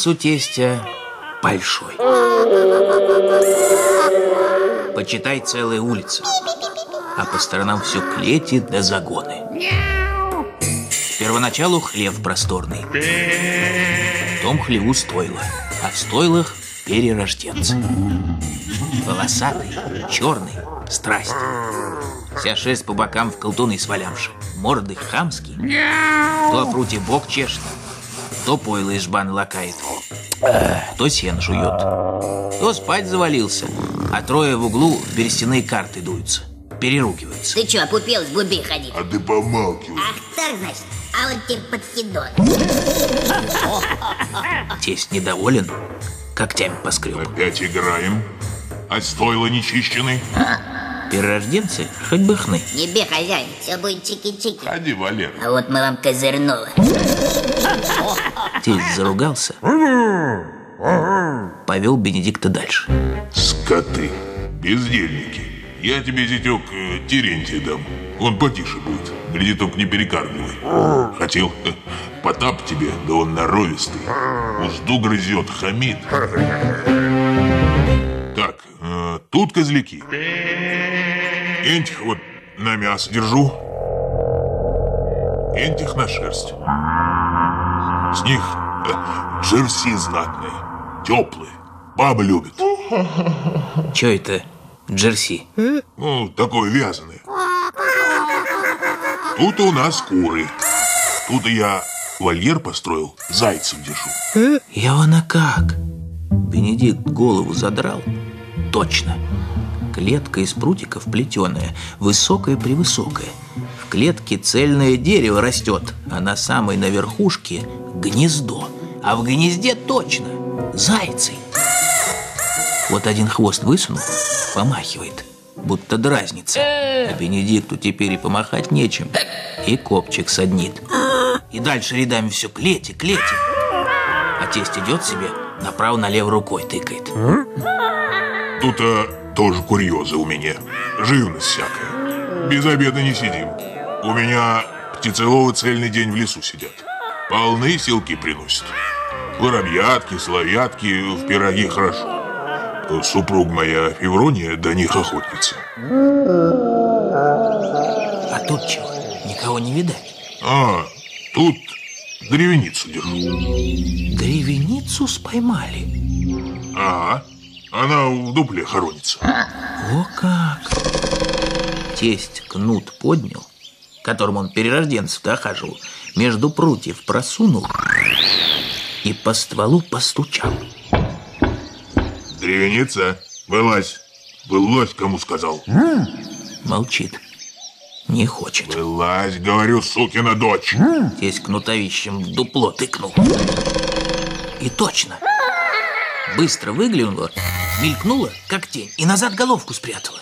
Зверинец у тестя большой. Почитай целая улица. А по сторонам все клети да загоны. Первоначалу хлев просторный. В том хлеву стойла, а в стойлах перерожденцы. Волосатый, черный, страсть. Вся шерсть по бокам в колтуны свалявши. Морды хамские. То о пруте бок чешет, то пойло из жбаны лакает, то сено жует, то спать завалился, а трое в углу в берестяные карты дуются, переругиваются. Ты что, опупел с губе ходить? А ты помалкивай. Ах так, значит, а вот тебе подкидон. Тесть недоволен, когтями поскреб. Опять играем. А стойло не чищены. Перерожденцы хоть бы хны. Не бей, хозяин, все будет чики-чики. Ходи, Валер. А вот мы вам козырнуло. Тесть заругался, повел Бенедикта дальше. Скоты, бездельники. Я тебе, зятек, э, Терентия дам. Он потише будет. Гляди, только не перекармливай. Хотел Потап тебе, да он норовистый. Узду грызет, хамит. Так, э, тут козляки. Энтих вот на мясо держу. Энтих на шерсть. С них э, джерси знатные, теплые. Бабы любят. Че это, джерси? Ну, такое вязаное. Тут у нас куры. Тут я вольер построил, зайцев держу. Я она как? Бенедикт голову задрал. Точно. Клетка из прутиков плетеная, высокая-превысокая. В клетке цельное дерево растет, а на самой на верхушке гнездо. А в гнезде точно зайцы. Вот один хвост высунул, помахивает, будто дразнится. А Бенедикту теперь и помахать нечем. И копчик саднит. И дальше рядами все клети, клети. А тесть идет себе, направо-налево рукой тыкает. Тут а, тоже курьезы у меня. Живность всякая. Без обеда не сидим. У меня птицеловы цельный день в лесу сидят. Полны силки приносят. Воробьятки, соловьятки, в пироги хорошо. Супруг моя Феврония до них охотница. А тут чего? Никого не видать. А, тут древеницу держу. Древеницу споймали. Ага, она в дупле хоронится. О как! Тесть кнут поднял, которым он перерожденцев дохаживал, между прутьев просунул и по стволу постучал. Древеница, вылазь. Вылазь, кому сказал. Молчит. Не хочет. Вылазь, говорю, сукина дочь. Тесть кнутовищем в дупло тыкнул. И точно. Быстро выглянула, мелькнула, как тень, и назад головку спрятала.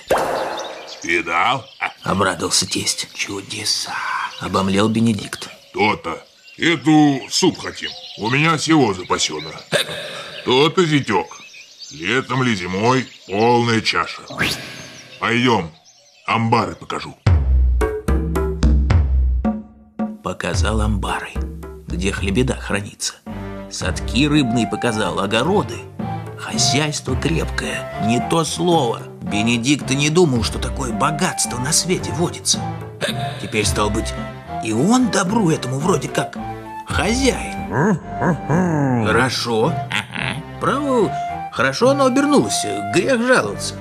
Видал? Обрадовался тесть. Чудеса. Обомлел Бенедикт. То-то. Эту суп хотим. У меня всего запасено. То-то, зятек. Летом ли зимой полная чаша. Пойдем, амбары покажу. Показал амбары, где хлебеда хранится. Садки рыбные показал, огороды. Хозяйство крепкое, не то слово. Бенедикт и не думал, что такое богатство на свете водится. Теперь, стал быть, и он добру этому вроде как хозяин. Хорошо. Право, хорошо оно обернулось. Грех жаловаться.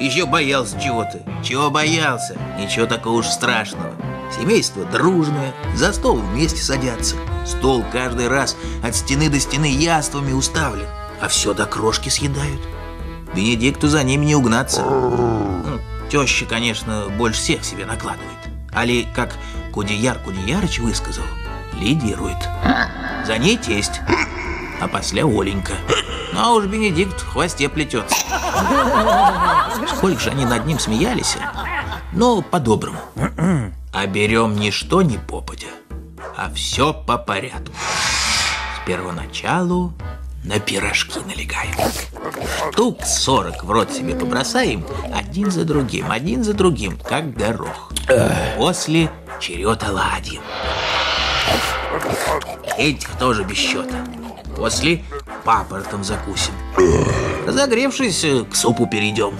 Еще боялся чего-то. Чего боялся? Ничего такого уж страшного. Семейство дружное, за стол вместе садятся. Стол каждый раз от стены до стены яствами уставлен, а все до крошки съедают. Бенедикту за ними не угнаться. Ну, Теща, конечно, больше всех себе накладывает. Али, как Кудеяр Кудеярыч высказал, лидирует. За ней тесть, а после Оленька. Ну, а уж Бенедикт в хвосте плетется. Сколько же они над ним смеялись, но по-доброму. А берем не что ни попадя, а все по порядку. С первоначалу на пирожки налегаем. Штук сорок в рот себе побросаем, один за другим, один за другим, как горох. После черед оладьев. Этих тоже без счета. После папоротом закусим. Разогревшись, к супу перейдем.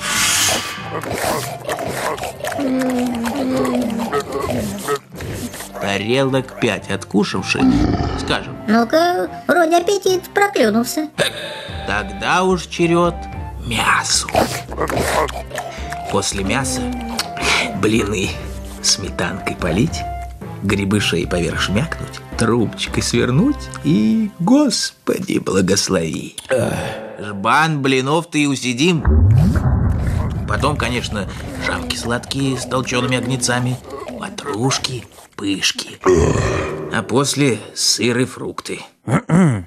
Тарелок пять откушавши, скажем, Ну-ка, вроде аппетит проклюнулся. тогда уж черед мясу. После мяса блины сметанкой полить, грибы шеи поверх шмякнуть, трубочкой свернуть и, господи, благослови. Жбан блинов ты и усидим. Потом, конечно, жамки сладкие с толчеными огнецами, ватрушки, пышки. А после сыр и фрукты.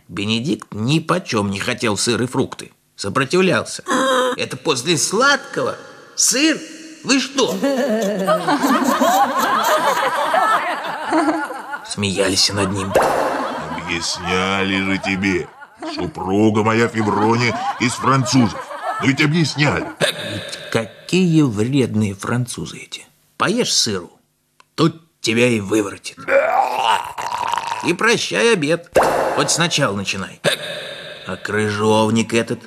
Бенедикт ни почем не хотел сыр и фрукты. Сопротивлялся. Это после сладкого? Сыр? Вы что? Смеялись над ним. Объясняли же тебе. Супруга моя Феврония из французов. Ну ведь объясняли. Какие вредные французы эти. Поешь сыру, тут тебя и выворотит. И прощай обед. Хоть сначала начинай. А крыжовник этот,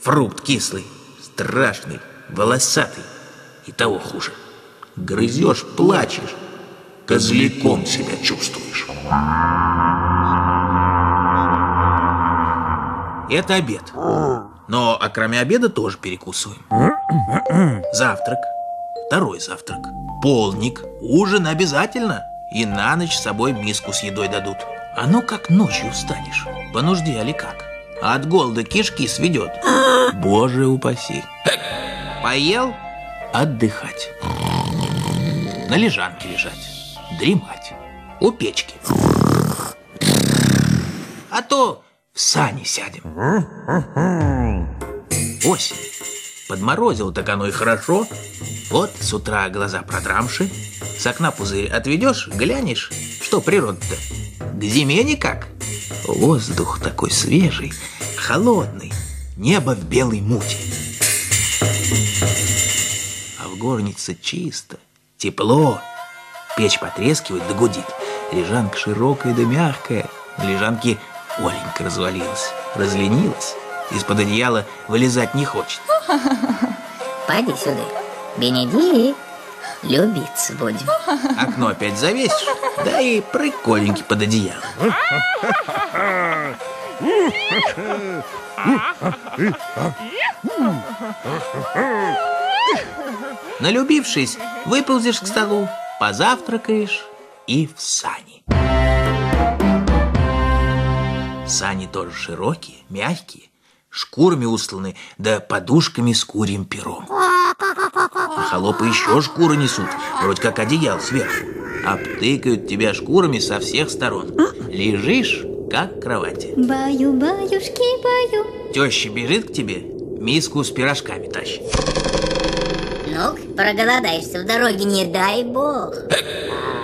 фрукт кислый, страшный, волосатый. И того хуже. Грызешь, плачешь, козляком себя чувствуешь. Это обед. Но а кроме обеда тоже перекусываем. Завтрак, второй завтрак, полник, ужин обязательно. И на ночь с собой миску с едой дадут. А ну как ночью встанешь, по нужде или как? От голода кишки сведет. Боже упаси. Поел? Отдыхать. На лежанке лежать. Дремать. У печки. А то в сани сядем. Осень. Подморозило так оно и хорошо. Вот с утра глаза продрамши. С окна пузырь отведешь, глянешь, что природа-то. К зиме никак. Воздух такой свежий, холодный. Небо в белой мути. А в горнице чисто, тепло. Печь потрескивает да гудит. Лежанка широкая да мягкая. На лежанке Оленька развалилась, разленилась. Из-под одеяла вылезать не хочет. Поди сюда. Бенедикт, любиться будем. Окно опять завесишь, да и прикольненький под одеяло. Налюбившись, выползешь к столу, позавтракаешь и в сани. Сани тоже широкие, мягкие, шкурами устланы, да подушками с курьим пером. А холопы еще шкуры несут, вроде как одеял сверху. Обтыкают тебя шкурами со всех сторон. Лежишь, как в кровати. Баю, баюшки, баю. Теща бежит к тебе, миску с пирожками тащит. Ну, проголодаешься в дороге, не дай бог.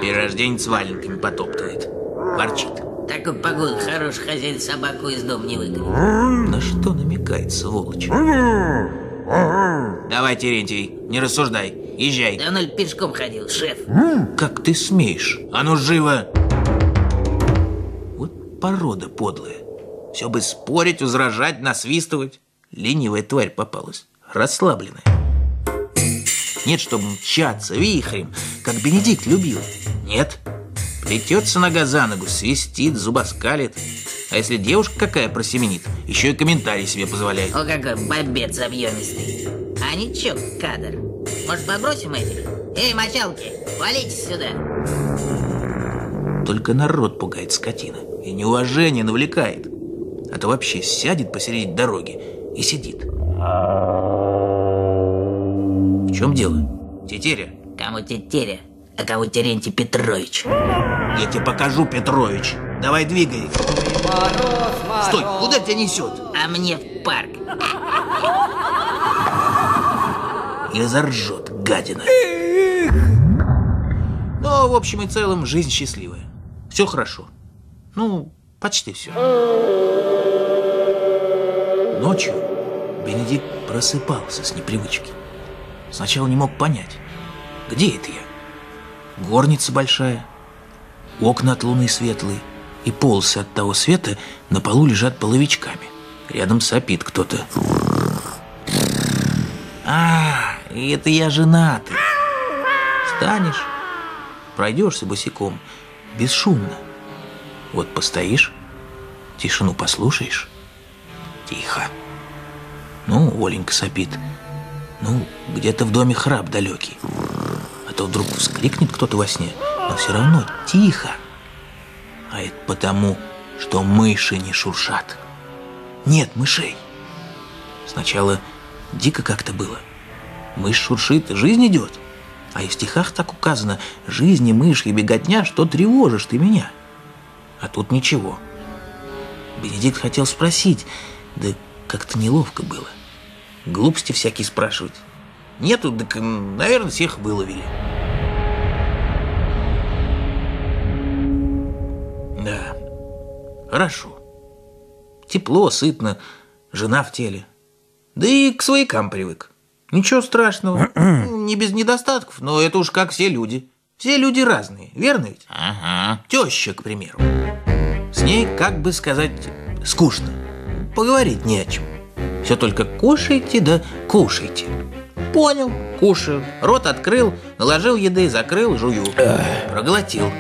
Перерожденец с валенками потоптывает. Ворчит. Такой погоду хороший хозяин собаку из дома не выгонит. На что намекает сволочь? Давай, Терентий, не рассуждай. Езжай. Да он пешком ходил, шеф. Как ты смеешь? А ну живо! Вот порода подлая. Все бы спорить, возражать, насвистывать. Ленивая тварь попалась. Расслабленная. Нет, чтобы мчаться вихрем, как Бенедикт любил. Нет. Плетется нога за ногу, свистит, зубоскалит. А если девушка какая просеменит, еще и комментарий себе позволяет. О, какой бобец объемистый. А ничего, кадр. Может, побросим этих? Эй, мочалки, валите сюда. Только народ пугает скотина и неуважение навлекает. А то вообще сядет посередине дороги и сидит. В чем дело? Тетеря, Кому тетеря, а кому Терентий Петрович. я тебе покажу, Петрович. Давай двигай. Стой, куда тебя несет? А мне в парк. И заржет, гадина. Но, в общем и целом, жизнь счастливая. Все хорошо. Ну, почти все. Ночью Бенедикт просыпался с непривычки. Сначала не мог понять, где это я. Горница большая, окна от луны светлые, и полосы от того света на полу лежат половичками. Рядом сопит кто-то. А, это я женатый. Встанешь, пройдешься босиком, бесшумно. Вот постоишь, тишину послушаешь. Тихо. Ну, Оленька сопит. Ну, где-то в доме храп далекий. А то вдруг вскрикнет кто-то во сне, но все равно тихо. А это потому, что мыши не шуршат. Нет мышей. Сначала дико как-то было. Мышь шуршит, жизнь идет. А и в стихах так указано «Жизни, мышь и беготня, что тревожишь ты меня?» А тут ничего. Бенедикт хотел спросить, да как-то неловко было. Глупости всякие спрашивать. Нету, так, наверное, всех выловили. Да, хорошо. Тепло, сытно, жена в теле. Да и к своякам привык. Ничего страшного, не без недостатков, но это уж как все люди. Все люди разные, верно ведь? Ага. Теща, к примеру. С ней, как бы сказать, скучно. Поговорить не о чем. Все только кушайте да кушайте. Понял, кушаю. Рот открыл, наложил еды, закрыл, жую. Проглотил.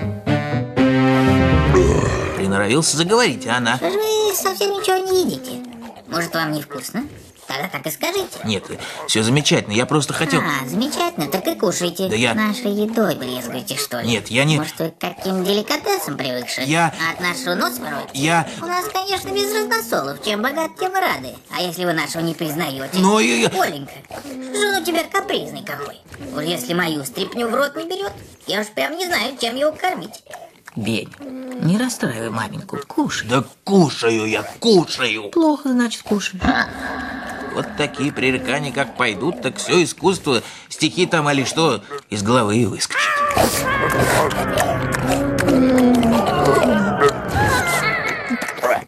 Приноровился заговорить, а она... Что же вы совсем ничего не едите? Может, вам не вкусно? Тогда так и скажите. Нет, все замечательно, я просто хотел... А, замечательно, так и кушайте. Да я- Нашей едой брезгуете, что ли? Нет, я не- Может, вы к каким деликатесам привыкши? Я- А от нашего нос пороть? Я- У нас, конечно, без разносолов. Чем богат, тем рады. А если вы нашего не признаете? Но я- я- Оленька, жен у тебя капризный какой. Уж если мою стряпню в рот не берет, я уж прям не знаю, чем его кормить. Бень, не расстраивай маменьку, кушай. Да кушаю я, кушаю. Плохо, значит, кушаешь. Вот такие пререкания, как пойдут, так все искусство, стихи там или что, из головы выскочит.